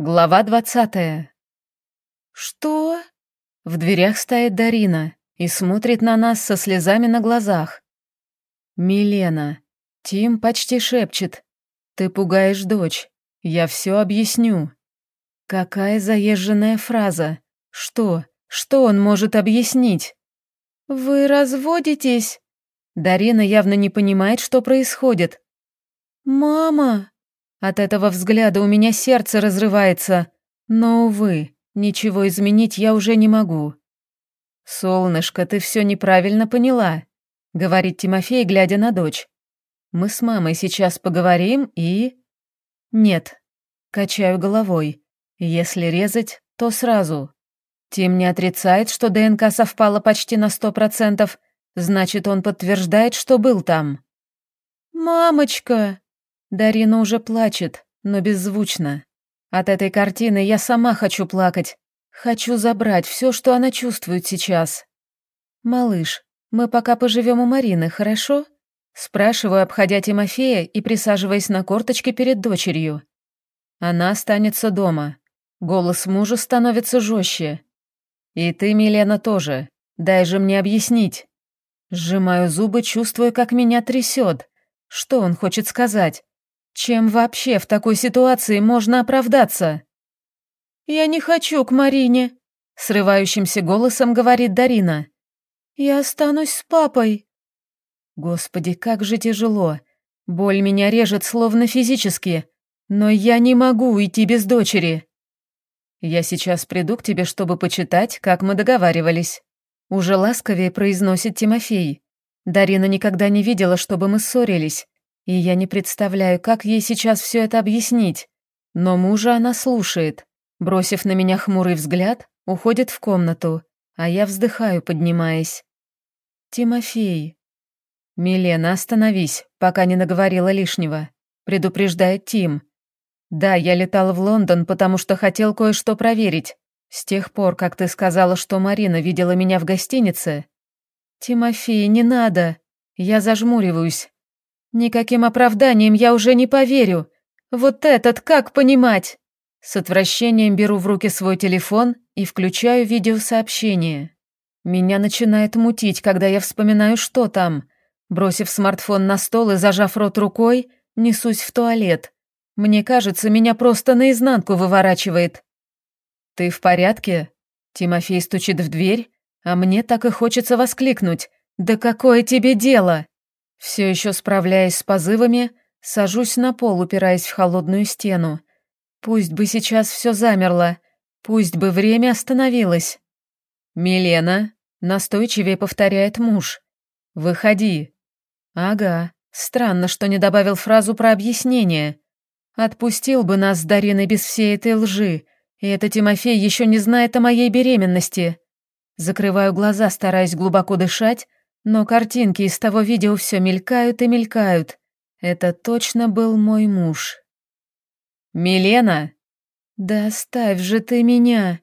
Глава двадцатая. «Что?» В дверях стоит Дарина и смотрит на нас со слезами на глазах. «Милена». Тим почти шепчет. «Ты пугаешь дочь. Я все объясню». Какая заезженная фраза. Что? Что он может объяснить? «Вы разводитесь?» Дарина явно не понимает, что происходит. «Мама!» От этого взгляда у меня сердце разрывается, но, увы, ничего изменить я уже не могу. «Солнышко, ты все неправильно поняла», — говорит Тимофей, глядя на дочь. «Мы с мамой сейчас поговорим и...» «Нет», — качаю головой. «Если резать, то сразу». Тим не отрицает, что ДНК совпала почти на сто процентов, значит, он подтверждает, что был там. «Мамочка!» Дарина уже плачет, но беззвучно. От этой картины я сама хочу плакать. Хочу забрать все, что она чувствует сейчас. «Малыш, мы пока поживем у Марины, хорошо?» Спрашиваю, обходя Тимофея и присаживаясь на корточке перед дочерью. Она останется дома. Голос мужа становится жестче. «И ты, Милена, тоже. Дай же мне объяснить». Сжимаю зубы, чувствуя, как меня трясет. Что он хочет сказать? Чем вообще в такой ситуации можно оправдаться? «Я не хочу к Марине», — срывающимся голосом говорит Дарина. «Я останусь с папой». Господи, как же тяжело. Боль меня режет словно физически, но я не могу уйти без дочери. Я сейчас приду к тебе, чтобы почитать, как мы договаривались. Уже ласковее произносит Тимофей. Дарина никогда не видела, чтобы мы ссорились, и я не представляю, как ей сейчас все это объяснить. Но мужа она слушает. Бросив на меня хмурый взгляд, уходит в комнату, а я вздыхаю, поднимаясь. «Тимофей». «Милена, остановись, пока не наговорила лишнего», — предупреждает Тим. «Да, я летал в Лондон, потому что хотел кое-что проверить. С тех пор, как ты сказала, что Марина видела меня в гостинице...» «Тимофей, не надо!» Я зажмуриваюсь, Никаким оправданием я уже не поверю. Вот этот как понимать? С отвращением беру в руки свой телефон и включаю видеосообщение. Меня начинает мутить, когда я вспоминаю, что там. Бросив смартфон на стол и зажав рот рукой, несусь в туалет. Мне кажется, меня просто наизнанку выворачивает. «Ты в порядке?» Тимофей стучит в дверь, а мне так и хочется воскликнуть. «Да какое тебе дело?» Все еще справляясь с позывами, сажусь на пол, упираясь в холодную стену. Пусть бы сейчас все замерло, пусть бы время остановилось. «Милена», — настойчивее повторяет муж, — «выходи». «Ага, странно, что не добавил фразу про объяснение. Отпустил бы нас с Дариной без всей этой лжи, и это Тимофей еще не знает о моей беременности». Закрываю глаза, стараясь глубоко дышать, но картинки из того видео все мелькают и мелькают. Это точно был мой муж. «Милена!» «Да оставь же ты меня!»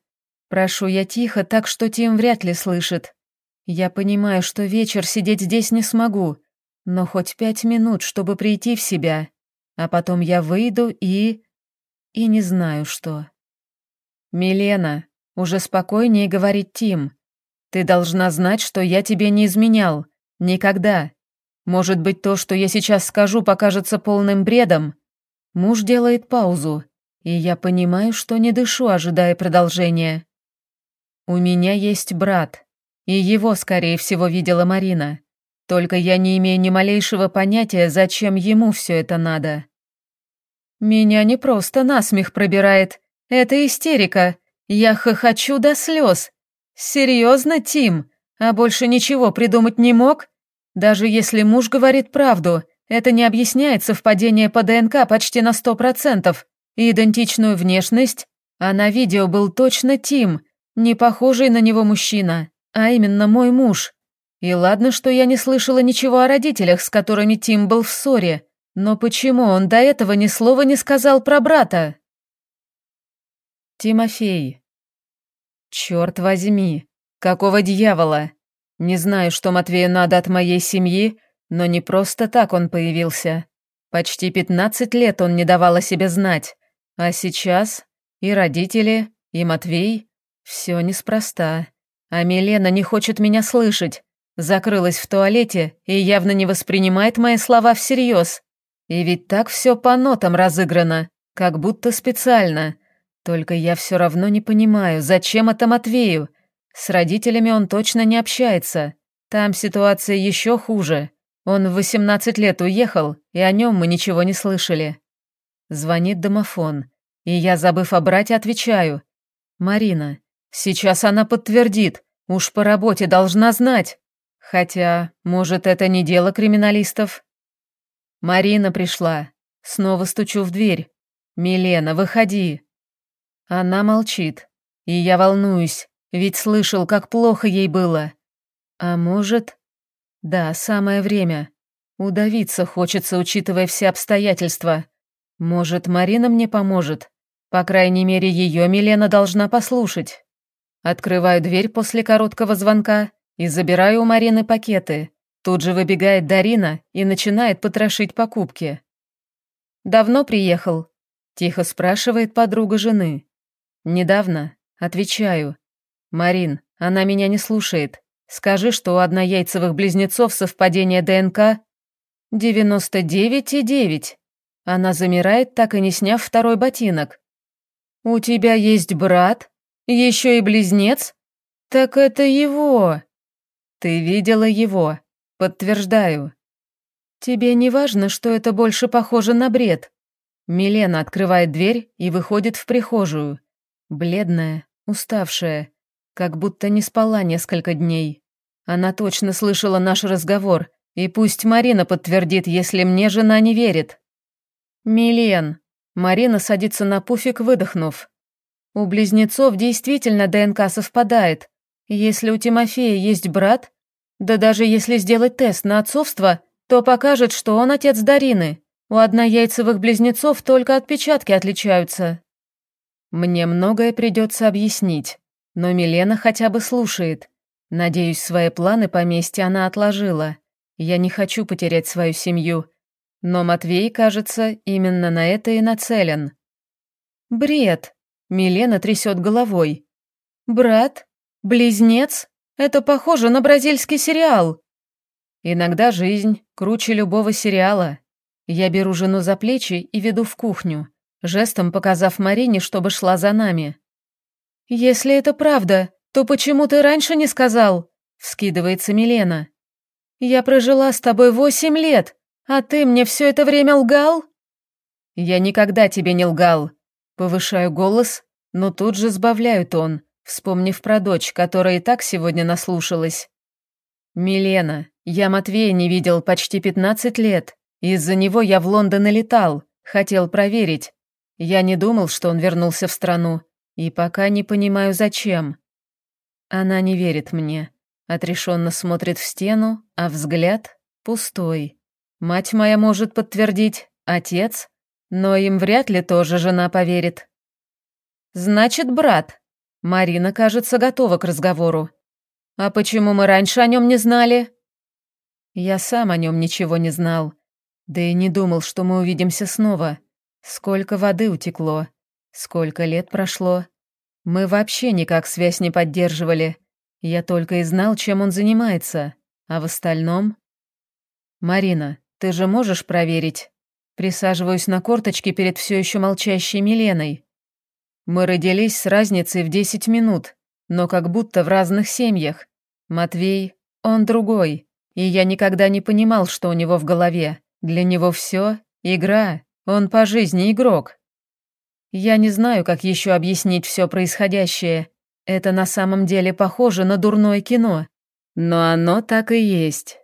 Прошу я тихо, так что Тим вряд ли слышит. Я понимаю, что вечер сидеть здесь не смогу, но хоть пять минут, чтобы прийти в себя. А потом я выйду и... и не знаю что. «Милена!» — уже спокойнее говорит Тим. Ты должна знать, что я тебе не изменял. Никогда. Может быть, то, что я сейчас скажу, покажется полным бредом. Муж делает паузу, и я понимаю, что не дышу, ожидая продолжения. У меня есть брат, и его, скорее всего, видела Марина. Только я не имею ни малейшего понятия, зачем ему все это надо. Меня не просто насмех пробирает. Это истерика. Я хохочу до слез. «Серьезно, Тим? А больше ничего придумать не мог? Даже если муж говорит правду, это не объясняет совпадение по ДНК почти на сто процентов и идентичную внешность, а на видео был точно Тим, не похожий на него мужчина, а именно мой муж. И ладно, что я не слышала ничего о родителях, с которыми Тим был в ссоре, но почему он до этого ни слова не сказал про брата? Тимофей. Черт возьми, какого дьявола? Не знаю, что Матвею надо от моей семьи, но не просто так он появился. Почти пятнадцать лет он не давал о себе знать, а сейчас И родители, и Матвей. Все неспроста. А Милена не хочет меня слышать. Закрылась в туалете и явно не воспринимает мои слова всерьез. И ведь так все по нотам разыграно, как будто специально. Только я все равно не понимаю, зачем это Матвею? С родителями он точно не общается. Там ситуация еще хуже. Он в 18 лет уехал, и о нем мы ничего не слышали. Звонит домофон, и я, забыв о брате, отвечаю. «Марина, сейчас она подтвердит, уж по работе должна знать». Хотя, может, это не дело криминалистов? Марина пришла. Снова стучу в дверь. «Милена, выходи!» Она молчит. И я волнуюсь, ведь слышал, как плохо ей было. А может... Да, самое время. Удавиться хочется, учитывая все обстоятельства. Может, Марина мне поможет? По крайней мере, ее Милена должна послушать. Открываю дверь после короткого звонка и забираю у Марины пакеты. Тут же выбегает Дарина и начинает потрошить покупки. «Давно приехал?» – тихо спрашивает подруга жены. «Недавно», – отвечаю. «Марин, она меня не слушает. Скажи, что у однояйцевых близнецов совпадение ДНК 99,9». Она замирает, так и не сняв второй ботинок. «У тебя есть брат? Еще и близнец? Так это его!» Ты видела его. Подтверждаю. Тебе не важно, что это больше похоже на бред. Милена открывает дверь и выходит в прихожую. Бледная, уставшая, как будто не спала несколько дней. Она точно слышала наш разговор, и пусть Марина подтвердит, если мне жена не верит. Милен. Марина садится на пуфик, выдохнув. У близнецов действительно ДНК совпадает, если у Тимофея есть брат, да даже если сделать тест на отцовство, то покажет, что он отец Дарины. У однояйцевых близнецов только отпечатки отличаются. Мне многое придется объяснить, но Милена хотя бы слушает. Надеюсь, свои планы поместья она отложила. Я не хочу потерять свою семью. Но Матвей, кажется, именно на это и нацелен. Бред. Милена трясет головой. Брат? Близнец? Это похоже на бразильский сериал. Иногда жизнь круче любого сериала. Я беру жену за плечи и веду в кухню, жестом показав Марине, чтобы шла за нами. «Если это правда, то почему ты раньше не сказал?» — вскидывается Милена. «Я прожила с тобой восемь лет, а ты мне все это время лгал?» «Я никогда тебе не лгал», — повышаю голос, но тут же сбавляю тон вспомнив про дочь, которая и так сегодня наслушалась. «Милена, я Матвея не видел почти пятнадцать лет. Из-за него я в Лондон и летал, хотел проверить. Я не думал, что он вернулся в страну, и пока не понимаю, зачем». Она не верит мне, отрешенно смотрит в стену, а взгляд пустой. Мать моя может подтвердить, отец, но им вряд ли тоже жена поверит. «Значит, брат», Марина, кажется, готова к разговору. А почему мы раньше о нем не знали? Я сам о нем ничего не знал. Да и не думал, что мы увидимся снова. Сколько воды утекло. Сколько лет прошло. Мы вообще никак связь не поддерживали. Я только и знал, чем он занимается. А в остальном... Марина, ты же можешь проверить? Присаживаюсь на корточки перед все еще молчащей Миленой. Мы родились с разницей в десять минут, но как будто в разных семьях. Матвей, он другой, и я никогда не понимал, что у него в голове. Для него все — игра, он по жизни игрок. Я не знаю, как еще объяснить все происходящее. Это на самом деле похоже на дурное кино. Но оно так и есть.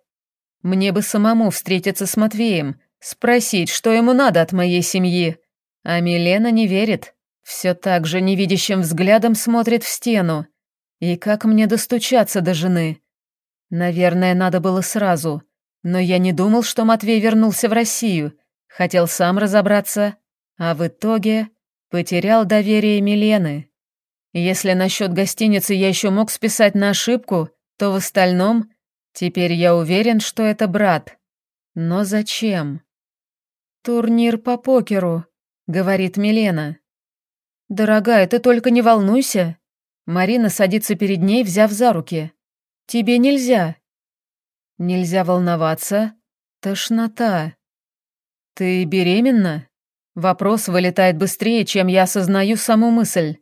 Мне бы самому встретиться с Матвеем, спросить, что ему надо от моей семьи. А Милена не верит. Все так же невидящим взглядом смотрит в стену. И как мне достучаться до жены? Наверное, надо было сразу. Но я не думал, что Матвей вернулся в Россию. Хотел сам разобраться. А в итоге потерял доверие Милены. Если насчет гостиницы я еще мог списать на ошибку, то в остальном теперь я уверен, что это брат. Но зачем? «Турнир по покеру», — говорит Милена. «Дорогая, ты только не волнуйся». Марина садится перед ней, взяв за руки. «Тебе нельзя». «Нельзя волноваться. Тошнота». «Ты беременна?» Вопрос вылетает быстрее, чем я осознаю саму мысль.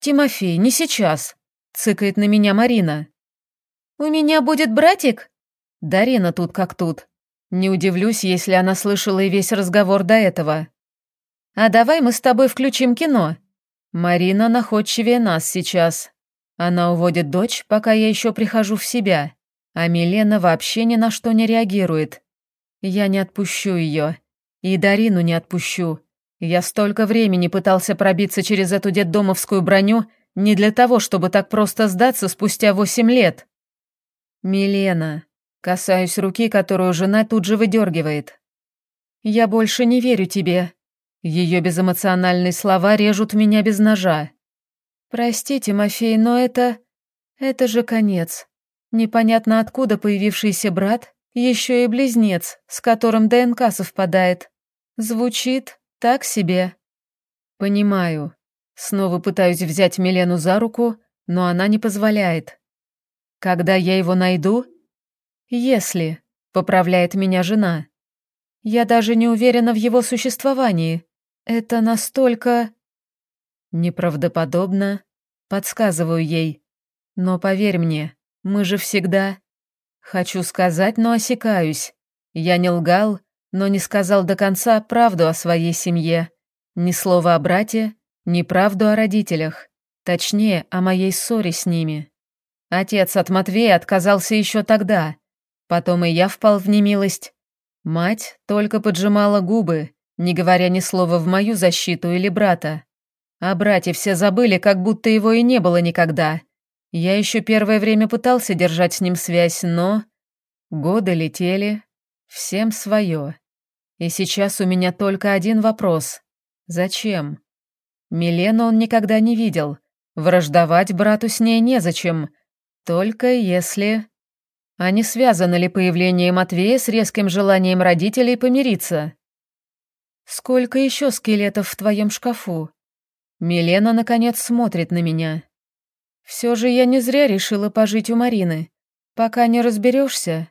«Тимофей, не сейчас», — цыкает на меня Марина. «У меня будет братик?» Дарина тут как тут. Не удивлюсь, если она слышала и весь разговор до этого. «А давай мы с тобой включим кино», Марина находчивее нас сейчас. Она уводит дочь, пока я еще прихожу в себя, а Милена вообще ни на что не реагирует. Я не отпущу ее. И Дарину не отпущу. Я столько времени пытался пробиться через эту детдомовскую броню не для того, чтобы так просто сдаться спустя восемь лет. Милена. Касаюсь руки, которую жена тут же выдергивает. Я больше не верю тебе. Ее безэмоциональные слова режут меня без ножа. «Прости, Тимофей, но это... это же конец. Непонятно откуда появившийся брат, еще и близнец, с которым ДНК совпадает. Звучит так себе». «Понимаю. Снова пытаюсь взять Милену за руку, но она не позволяет. Когда я его найду?» «Если», — поправляет меня жена. «Я даже не уверена в его существовании. Это настолько... Неправдоподобно. Подсказываю ей. Но поверь мне, мы же всегда... Хочу сказать, но осекаюсь. Я не лгал, но не сказал до конца правду о своей семье. Ни слова о брате, ни правду о родителях. Точнее, о моей ссоре с ними. Отец от Матвея отказался еще тогда. Потом и я впал в немилость. Мать только поджимала губы, не говоря ни слова в мою защиту или брата. А братья все забыли, как будто его и не было никогда. Я еще первое время пытался держать с ним связь, но... Годы летели, всем свое. И сейчас у меня только один вопрос. Зачем? Милену он никогда не видел. Враждовать брату с ней незачем. Только если... А не связано ли появление Матвея с резким желанием родителей помириться? «Сколько еще скелетов в твоем шкафу?» Милена, наконец, смотрит на меня. «Все же я не зря решила пожить у Марины. Пока не разберешься.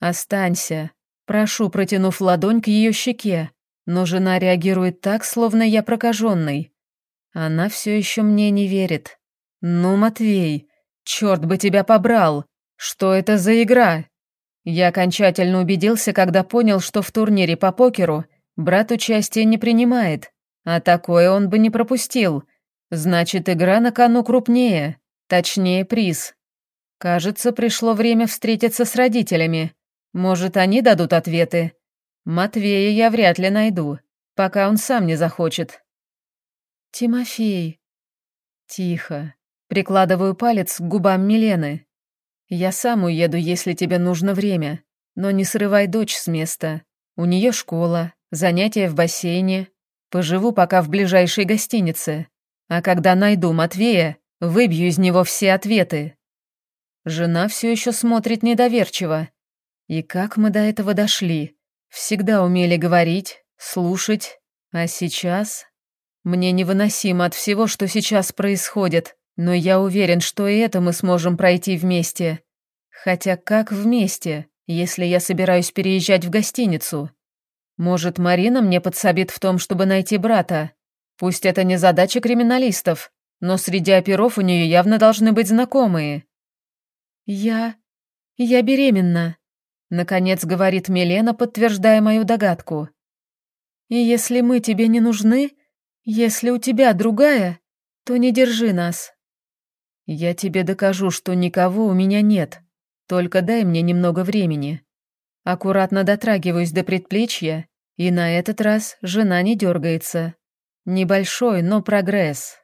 Останься», прошу, протянув ладонь к ее щеке, но жена реагирует так, словно я прокаженный. Она все еще мне не верит. «Ну, Матвей, черт бы тебя побрал! Что это за игра?» Я окончательно убедился, когда понял, что в турнире по покеру Брат участия не принимает, а такое он бы не пропустил. Значит, игра на кону крупнее, точнее приз. Кажется, пришло время встретиться с родителями. Может, они дадут ответы. Матвея я вряд ли найду, пока он сам не захочет. Тимофей. Тихо. Прикладываю палец к губам Милены. Я сам уеду, если тебе нужно время, но не срывай дочь с места. У нее школа, занятия в бассейне. Поживу пока в ближайшей гостинице. А когда найду Матвея, выбью из него все ответы. Жена все еще смотрит недоверчиво. И как мы до этого дошли? Всегда умели говорить, слушать, а сейчас... Мне невыносимо от всего, что сейчас происходит, но я уверен, что и это мы сможем пройти вместе. Хотя как вместе, если я собираюсь переезжать в гостиницу? Может, Марина мне подсобит в том, чтобы найти брата? Пусть это не задача криминалистов, но среди оперов у нее явно должны быть знакомые. Я... я беременна, наконец говорит Милена, подтверждая мою догадку. И если мы тебе не нужны, если у тебя другая, то не держи нас. Я тебе докажу, что никого у меня нет. Только дай мне немного времени. Аккуратно дотрагиваюсь до предплечья, и на этот раз жена не дергается. Небольшой, но прогресс.